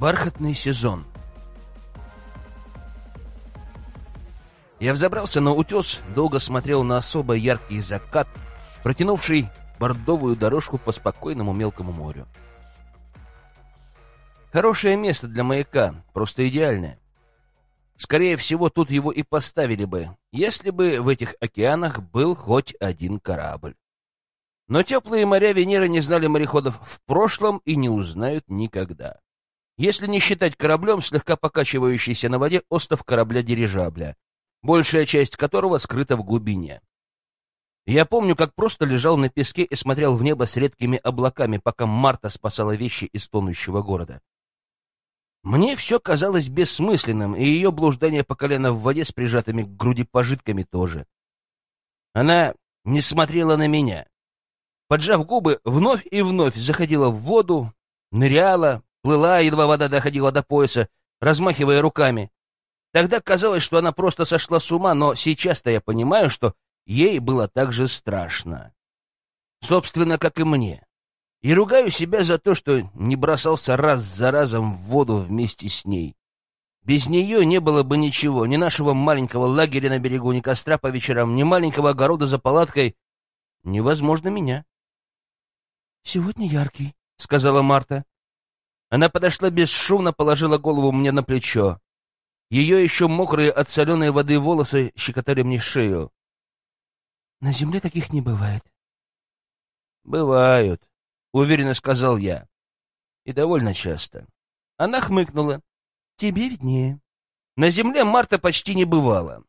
Бархатный сезон. Я взобрался на утес, долго смотрел на особо яркий закат, протянувший бордовую дорожку по спокойному мелкому морю. Хорошее место для маяка, просто идеальное. Скорее всего, тут его и поставили бы, если бы в этих океанах был хоть один корабль. Но теплые моря Венеры не знали мореходов в прошлом и не узнают никогда. Если не считать кораблем, слегка покачивающийся на воде остов корабля-дирижабля, большая часть которого скрыта в глубине. Я помню, как просто лежал на песке и смотрел в небо с редкими облаками, пока Марта спасала вещи из тонущего города. Мне все казалось бессмысленным, и ее блуждание по колено в воде с прижатыми к груди пожитками тоже. Она не смотрела на меня. Поджав губы, вновь и вновь заходила в воду, ныряла, плыла, едва вода доходила до пояса, размахивая руками. Тогда казалось, что она просто сошла с ума, но сейчас-то я понимаю, что ей было так же страшно. Собственно, как и мне. И ругаю себя за то, что не бросался раз за разом в воду вместе с ней. Без нее не было бы ничего, ни нашего маленького лагеря на берегу, ни костра по вечерам, ни маленького огорода за палаткой. Невозможно меня. — Сегодня яркий, — сказала Марта. Она подошла бесшумно, положила голову мне на плечо. Ее еще мокрые от соленой воды волосы щекотали мне шею. — На земле таких не бывает. — Бывают, — уверенно сказал я. И довольно часто. Она хмыкнула. — Тебе виднее. На земле Марта почти не бывала.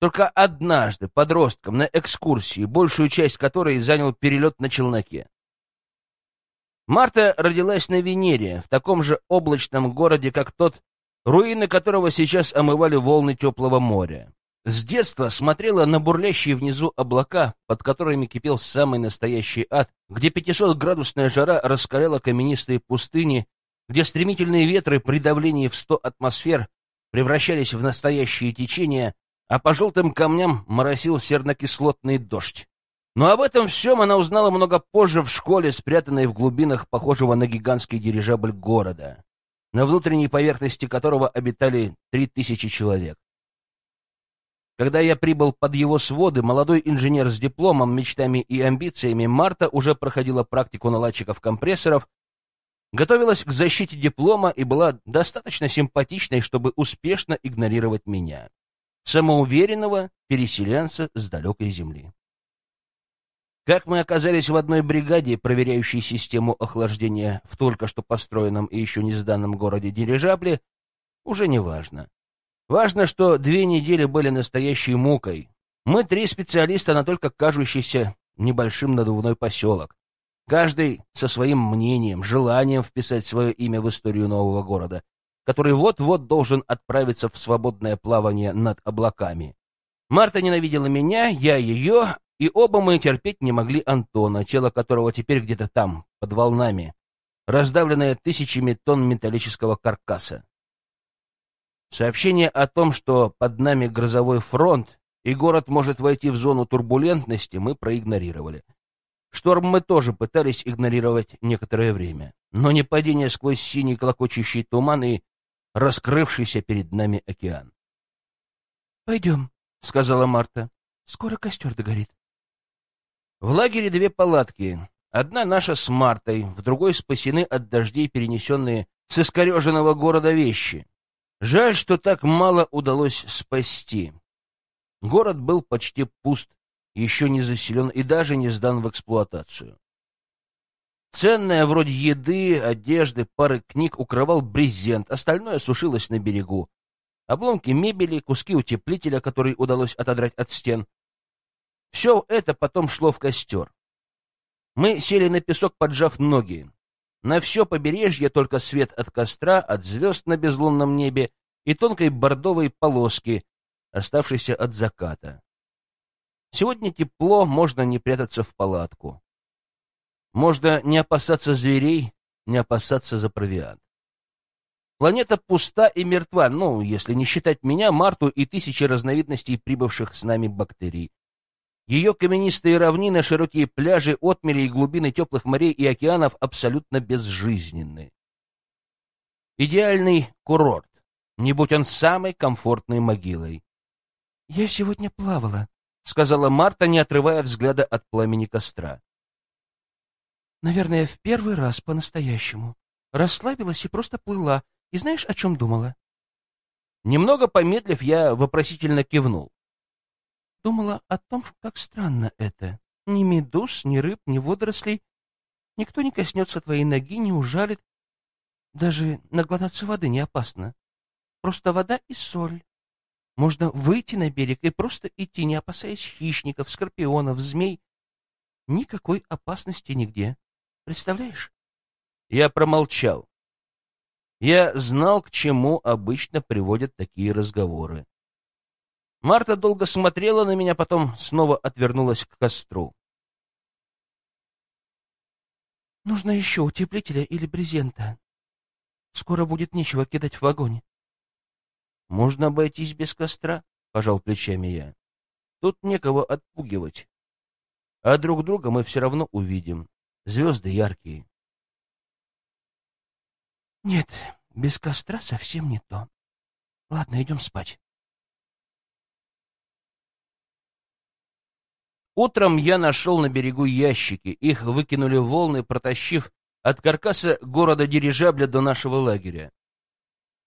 Только однажды, подростком, на экскурсии, большую часть которой занял перелет на челноке. Марта родилась на Венере, в таком же облачном городе, как тот, руины которого сейчас омывали волны теплого моря. С детства смотрела на бурлящие внизу облака, под которыми кипел самый настоящий ад, где 500-градусная жара раскаляла каменистые пустыни, где стремительные ветры при давлении в 100 атмосфер превращались в настоящие течения, а по желтым камням моросил сернокислотный дождь. Но об этом всем она узнала много позже в школе, спрятанной в глубинах похожего на гигантский дирижабль города, на внутренней поверхности которого обитали три тысячи человек. Когда я прибыл под его своды, молодой инженер с дипломом, мечтами и амбициями, Марта уже проходила практику наладчиков компрессоров, готовилась к защите диплома и была достаточно симпатичной, чтобы успешно игнорировать меня, самоуверенного переселенца с далекой земли. Как мы оказались в одной бригаде, проверяющей систему охлаждения в только что построенном и еще не сданном городе дирижабле, уже не важно. Важно, что две недели были настоящей мукой. Мы три специалиста на только кажущийся небольшим надувной поселок. Каждый со своим мнением, желанием вписать свое имя в историю нового города, который вот-вот должен отправиться в свободное плавание над облаками. Марта ненавидела меня, я ее, и оба мы терпеть не могли Антона, тело которого теперь где-то там, под волнами, раздавленное тысячами тонн металлического каркаса. Сообщение о том, что под нами грозовой фронт и город может войти в зону турбулентности, мы проигнорировали. Шторм мы тоже пытались игнорировать некоторое время, но не падение сквозь синий клокочущий туман и раскрывшийся перед нами океан. — Пойдем, — сказала Марта. — Скоро костер догорит. В лагере две палатки. Одна наша с Мартой, в другой спасены от дождей перенесенные с искореженного города вещи. Жаль, что так мало удалось спасти. Город был почти пуст, еще не заселен и даже не сдан в эксплуатацию. Ценное вроде еды, одежды, пары книг укрывал брезент, остальное сушилось на берегу. Обломки мебели, куски утеплителя, которые удалось отодрать от стен, все это потом шло в костер. Мы сели на песок, поджав ноги. На все побережье только свет от костра, от звезд на безлунном небе и тонкой бордовой полоски, оставшейся от заката. Сегодня тепло, можно не прятаться в палатку. Можно не опасаться зверей, не опасаться за провиант. Планета пуста и мертва, ну, если не считать меня, Марту и тысячи разновидностей прибывших с нами бактерий. Ее каменистые равнины, широкие пляжи, отмели и глубины теплых морей и океанов абсолютно безжизненны. Идеальный курорт, не будь он самой комфортной могилой. «Я сегодня плавала», — сказала Марта, не отрывая взгляда от пламени костра. «Наверное, в первый раз по-настоящему. Расслабилась и просто плыла. И знаешь, о чем думала?» Немного помедлив, я вопросительно кивнул. Думала о том, как странно это. Ни медуз, ни рыб, ни водорослей. Никто не коснется твоей ноги, не ужалит. Даже наглотаться воды не опасно. Просто вода и соль. Можно выйти на берег и просто идти, не опасаясь хищников, скорпионов, змей. Никакой опасности нигде. Представляешь? Я промолчал. Я знал, к чему обычно приводят такие разговоры. Марта долго смотрела на меня, потом снова отвернулась к костру. «Нужно еще утеплителя или брезента. Скоро будет нечего кидать в огонь». «Можно обойтись без костра», — пожал плечами я. «Тут некого отпугивать. А друг друга мы все равно увидим. Звезды яркие». «Нет, без костра совсем не то. Ладно, идем спать». Утром я нашел на берегу ящики. Их выкинули волны, протащив от каркаса города дирижабля до нашего лагеря.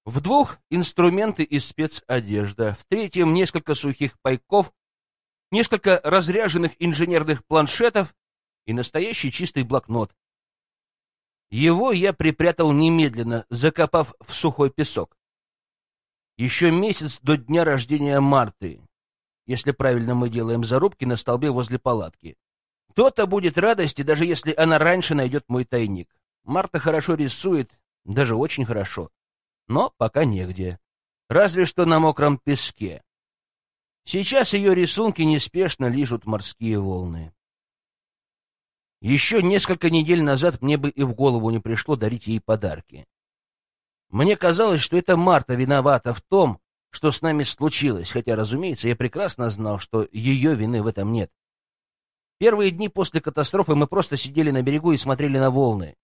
В двух — инструменты и спецодежда, в третьем — несколько сухих пайков, несколько разряженных инженерных планшетов и настоящий чистый блокнот. Его я припрятал немедленно, закопав в сухой песок. Еще месяц до дня рождения Марты если правильно мы делаем зарубки на столбе возле палатки. То-то будет радости, даже если она раньше найдет мой тайник. Марта хорошо рисует, даже очень хорошо. Но пока негде. Разве что на мокром песке. Сейчас ее рисунки неспешно лижут морские волны. Еще несколько недель назад мне бы и в голову не пришло дарить ей подарки. Мне казалось, что это Марта виновата в том, что с нами случилось, хотя, разумеется, я прекрасно знал, что ее вины в этом нет. Первые дни после катастрофы мы просто сидели на берегу и смотрели на волны.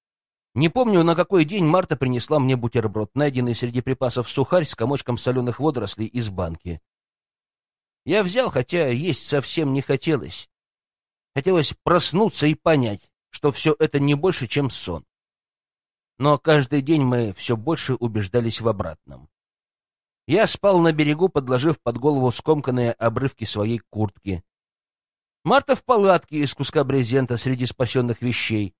Не помню, на какой день Марта принесла мне бутерброд, найденный среди припасов сухарь с комочком соленых водорослей из банки. Я взял, хотя есть совсем не хотелось. Хотелось проснуться и понять, что все это не больше, чем сон. Но каждый день мы все больше убеждались в обратном. Я спал на берегу, подложив под голову скомканные обрывки своей куртки. Марта в палатке из куска брезента среди спасенных вещей.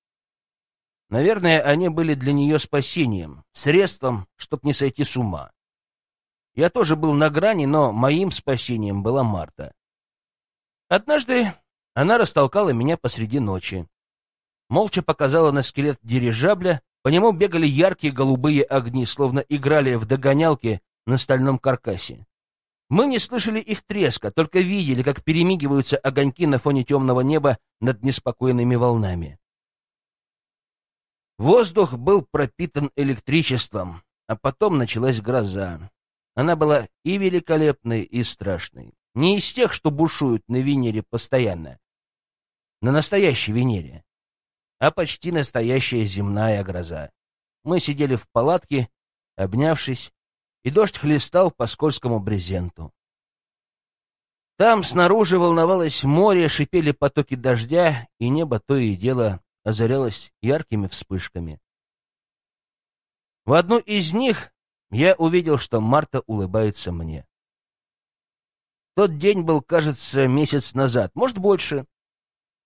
Наверное, они были для нее спасением, средством, чтоб не сойти с ума. Я тоже был на грани, но моим спасением была Марта. Однажды она растолкала меня посреди ночи. Молча показала на скелет дирижабля, по нему бегали яркие голубые огни, словно играли в догонялки на стальном каркасе. Мы не слышали их треска, только видели, как перемигиваются огоньки на фоне темного неба над неспокойными волнами. Воздух был пропитан электричеством, а потом началась гроза. Она была и великолепной, и страшной. Не из тех, что бушуют на Венере постоянно. На настоящей Венере. А почти настоящая земная гроза. Мы сидели в палатке, обнявшись, и дождь хлестал по скользкому брезенту. Там снаружи волновалось море, шипели потоки дождя, и небо то и дело озарялось яркими вспышками. В одну из них я увидел, что Марта улыбается мне. Тот день был, кажется, месяц назад, может, больше.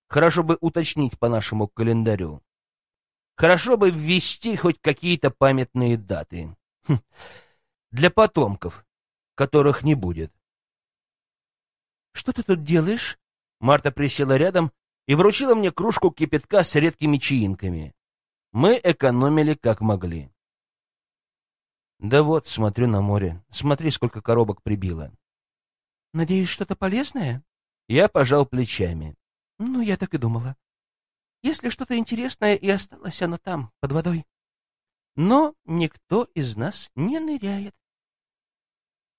Хорошо бы уточнить по нашему календарю. Хорошо бы ввести хоть какие-то памятные даты. Хм для потомков, которых не будет. «Что ты тут делаешь?» Марта присела рядом и вручила мне кружку кипятка с редкими чаинками. Мы экономили как могли. Да вот, смотрю на море. Смотри, сколько коробок прибило. Надеюсь, что-то полезное? Я пожал плечами. Ну, я так и думала. Если что-то интересное и осталось оно там, под водой. Но никто из нас не ныряет.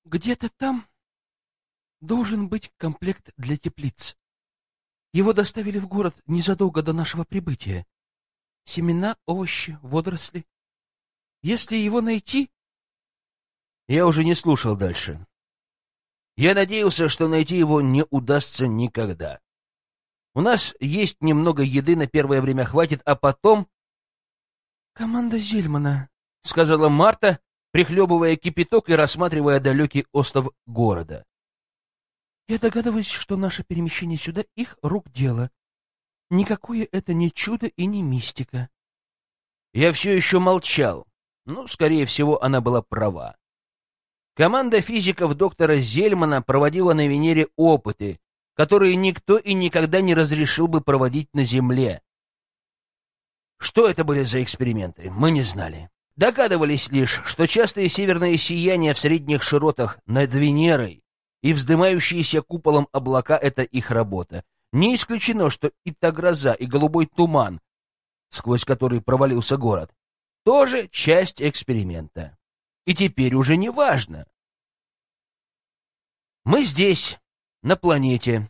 Где-то там должен быть комплект для теплиц. Его доставили в город незадолго до нашего прибытия. Семена, овощи, водоросли. Если его найти... Я уже не слушал дальше. Я надеялся, что найти его не удастся никогда. У нас есть немного еды, на первое время хватит, а потом... «Команда Зельмана», — сказала Марта, прихлебывая кипяток и рассматривая далекий остров города. «Я догадываюсь, что наше перемещение сюда — их рук дело. Никакое это не чудо и не мистика». Я все еще молчал. Ну, скорее всего, она была права. Команда физиков доктора Зельмана проводила на Венере опыты, которые никто и никогда не разрешил бы проводить на Земле. Что это были за эксперименты, мы не знали. Догадывались лишь, что частые северные сияния в средних широтах над Венерой и вздымающиеся куполом облака — это их работа. Не исключено, что и та гроза, и голубой туман, сквозь который провалился город, тоже часть эксперимента. И теперь уже не важно. Мы здесь, на планете,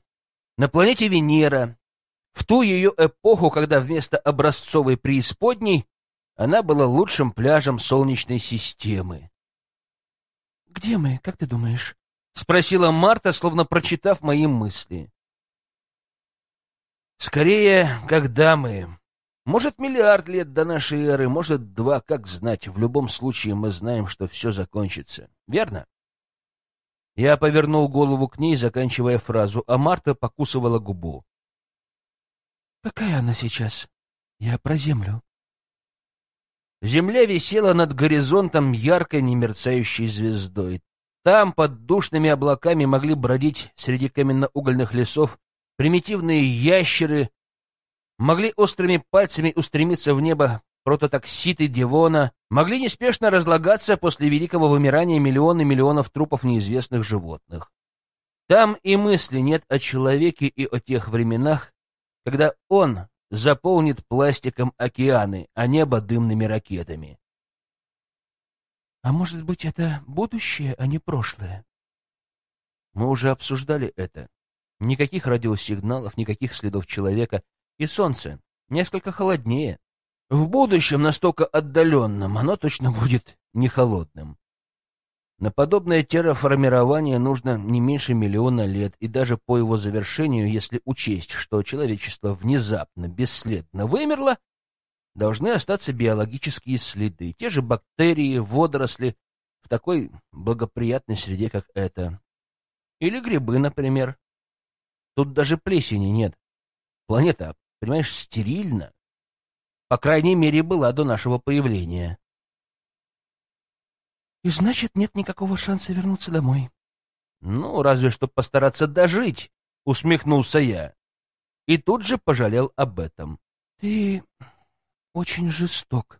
на планете Венера, в ту ее эпоху, когда вместо образцовой преисподней она была лучшим пляжем Солнечной системы. «Где мы, как ты думаешь?» — спросила Марта, словно прочитав мои мысли. «Скорее, когда мы. Может, миллиард лет до нашей эры, может, два, как знать. В любом случае мы знаем, что все закончится. Верно?» Я повернул голову к ней, заканчивая фразу, а Марта покусывала губу. «Какая она сейчас? Я про землю». Земля висела над горизонтом яркой немерцающей звездой. Там, под душными облаками, могли бродить среди каменно-угольных лесов примитивные ящеры, могли острыми пальцами устремиться в небо прототокситы Девона могли неспешно разлагаться после великого вымирания миллионы миллионов трупов неизвестных животных. Там и мысли нет о человеке и о тех временах, когда он заполнит пластиком океаны, а небо дымными ракетами. А может быть, это будущее, а не прошлое? Мы уже обсуждали это. Никаких радиосигналов, никаких следов человека. И солнце несколько холоднее. В будущем, настолько отдаленном, оно точно будет не холодным. На подобное терраформирование нужно не меньше миллиона лет, и даже по его завершению, если учесть, что человечество внезапно, бесследно вымерло, должны остаться биологические следы, те же бактерии, водоросли в такой благоприятной среде, как эта. Или грибы, например. Тут даже плесени нет. Планета, понимаешь, стерильна. По крайней мере, была до нашего появления. И значит, нет никакого шанса вернуться домой. Ну, разве что постараться дожить, усмехнулся я. И тут же пожалел об этом. Ты очень жесток,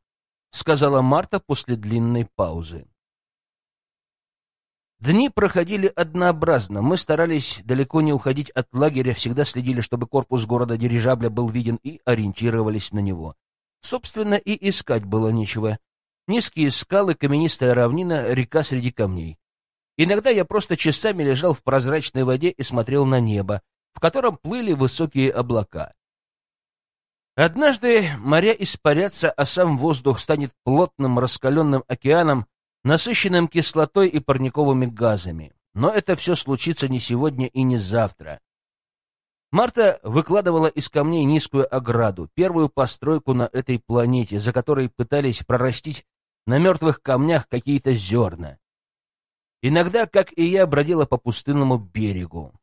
сказала Марта после длинной паузы. Дни проходили однообразно. Мы старались далеко не уходить от лагеря, всегда следили, чтобы корпус города дирижабля был виден и ориентировались на него. Собственно, и искать было нечего. Низкие скалы, каменистая равнина, река среди камней. Иногда я просто часами лежал в прозрачной воде и смотрел на небо, в котором плыли высокие облака. Однажды моря испарятся, а сам воздух станет плотным раскаленным океаном, насыщенным кислотой и парниковыми газами. Но это все случится не сегодня и не завтра. Марта выкладывала из камней низкую ограду, первую постройку на этой планете, за которой пытались прорастить на мертвых камнях какие-то зерна. Иногда, как и я, бродила по пустынному берегу.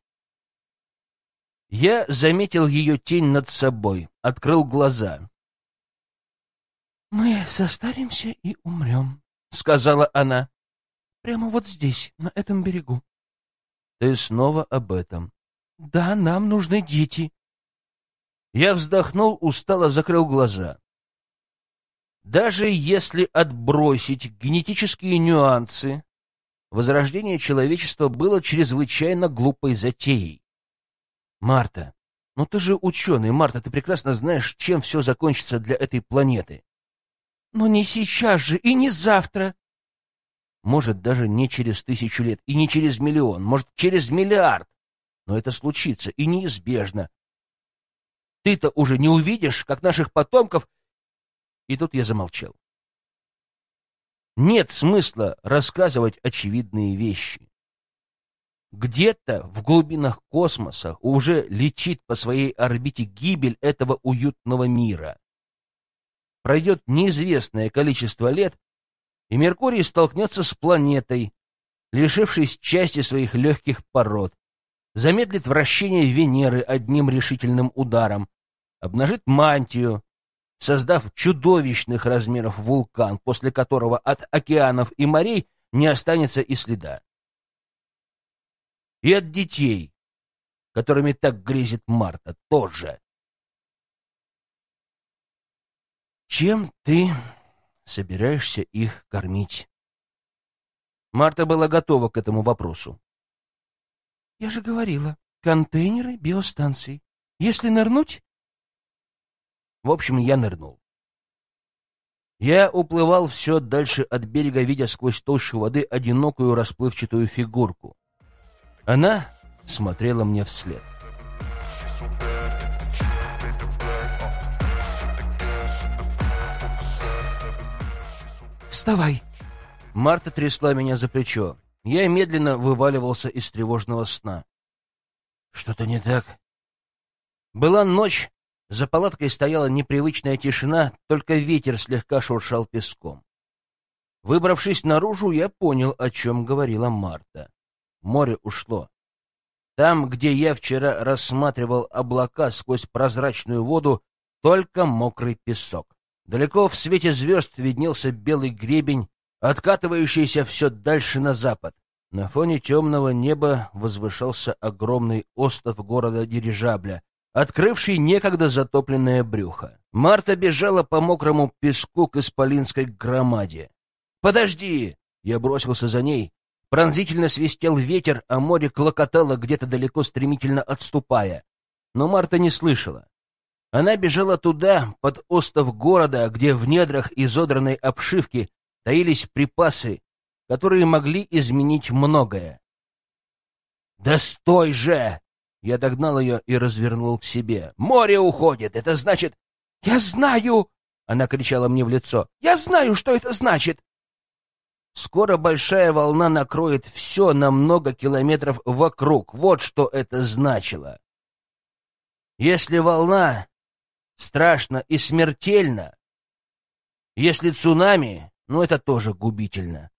Я заметил ее тень над собой, открыл глаза. «Мы состаримся и умрем», — сказала она. «Прямо вот здесь, на этом берегу». «Ты снова об этом», да, нам нужны дети. Я вздохнул, устало закрыл глаза. Даже если отбросить генетические нюансы, возрождение человечества было чрезвычайно глупой затеей. Марта, ну ты же ученый, Марта, ты прекрасно знаешь, чем все закончится для этой планеты. Но не сейчас же и не завтра. Может, даже не через тысячу лет и не через миллион, может, через миллиард но это случится и неизбежно. Ты-то уже не увидишь, как наших потомков... И тут я замолчал. нет смысла рассказывать очевидные вещи. Где-то в глубинах космоса уже лечит по своей орбите гибель этого уютного мира. Пройдет неизвестное количество лет, и Меркурий столкнется с планетой, лишившись части своих легких пород, замедлит вращение Венеры одним решительным ударом, обнажит мантию, создав чудовищных размеров вулкан, после которого от океанов и морей не останется и следа и от детей, которыми так грезит Марта, тоже. Чем ты собираешься их кормить? Марта была готова к этому вопросу. Я же говорила, контейнеры биостанций. Если нырнуть... В общем, я нырнул. Я уплывал все дальше от берега, видя сквозь толщу воды одинокую расплывчатую фигурку. Она смотрела мне вслед. «Вставай!» Марта трясла меня за плечо. Я медленно вываливался из тревожного сна. «Что-то не так?» Была ночь, за палаткой стояла непривычная тишина, только ветер слегка шуршал песком. Выбравшись наружу, я понял, о чем говорила Марта. Море ушло. Там, где я вчера рассматривал облака сквозь прозрачную воду, только мокрый песок. Далеко в свете звезд виднелся белый гребень, откатывающийся все дальше на запад. На фоне темного неба возвышался огромный остров города Дирижабля, открывший некогда затопленное брюхо. Марта бежала по мокрому песку к исполинской громаде. «Подожди!» Я бросился за ней, Пронзительно свистел ветер, а море клокотало где-то далеко, стремительно отступая. Но Марта не слышала. Она бежала туда, под остов города, где в недрах изодранной обшивки таились припасы, которые могли изменить многое. «Да стой же!» Я догнал ее и развернул к себе. «Море уходит! Это значит...» «Я знаю!» Она кричала мне в лицо. «Я знаю, что это значит!» Скоро большая волна накроет все на много километров вокруг. Вот что это значило. Если волна страшно и смертельно, если цунами, ну это тоже губительно.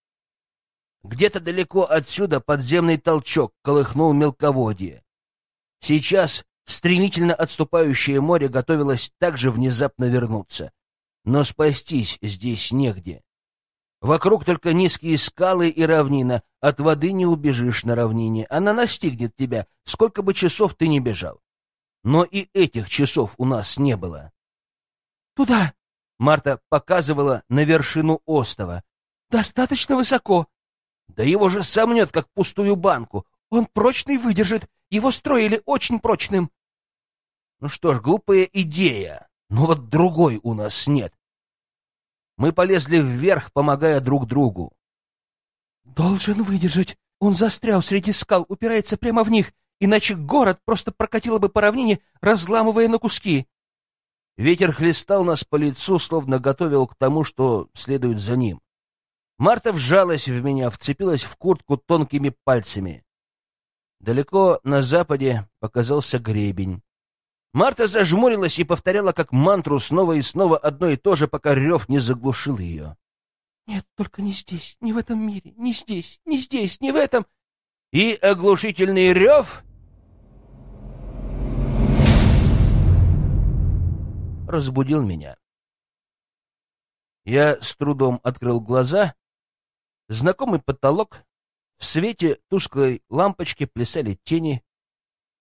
Где-то далеко отсюда подземный толчок колыхнул мелководье. Сейчас стремительно отступающее море готовилось также внезапно вернуться. Но спастись здесь негде. Вокруг только низкие скалы и равнина. От воды не убежишь на равнине. Она настигнет тебя, сколько бы часов ты ни бежал. Но и этих часов у нас не было. «Туда!» — Марта показывала на вершину остова. «Достаточно высоко!» «Да его же сомнет, как пустую банку!» «Он прочный выдержит! Его строили очень прочным!» «Ну что ж, глупая идея, но вот другой у нас нет. Мы полезли вверх, помогая друг другу. «Должен выдержать. Он застрял среди скал, упирается прямо в них, иначе город просто прокатило бы по равнине, разламывая на куски». Ветер хлестал нас по лицу, словно готовил к тому, что следует за ним. Марта вжалась в меня, вцепилась в куртку тонкими пальцами. Далеко на западе показался гребень. Марта зажмурилась и повторяла как мантру снова и снова одно и то же, пока рев не заглушил ее. «Нет, только не здесь, не в этом мире, не здесь, не здесь, не в этом...» И оглушительный рев разбудил меня. Я с трудом открыл глаза. Знакомый потолок. В свете тусклой лампочки плясали тени.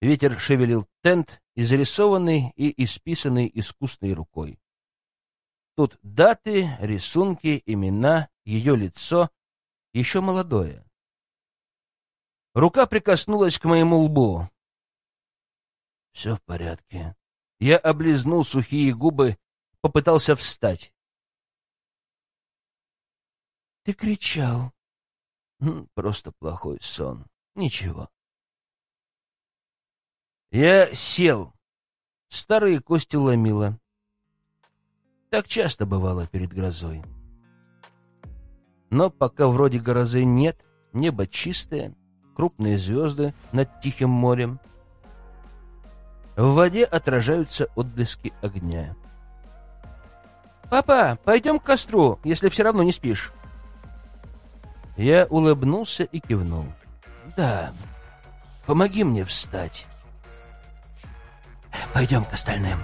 Ветер шевелил тент, изрисованный и исписанный искусной рукой. Тут даты, рисунки, имена, ее лицо, еще молодое. Рука прикоснулась к моему лбу. Все в порядке. Я облизнул сухие губы, попытался встать. Ты кричал. Просто плохой сон. Ничего. Я сел. Старые кости ломило. Так часто бывало перед грозой. Но пока вроде грозы нет, небо чистое, крупные звезды над Тихим морем. В воде отражаются отблески огня. «Папа, пойдем к костру, если все равно не спишь». Я улыбнулся и кивнул. «Да, помоги мне встать. Пойдем к остальным».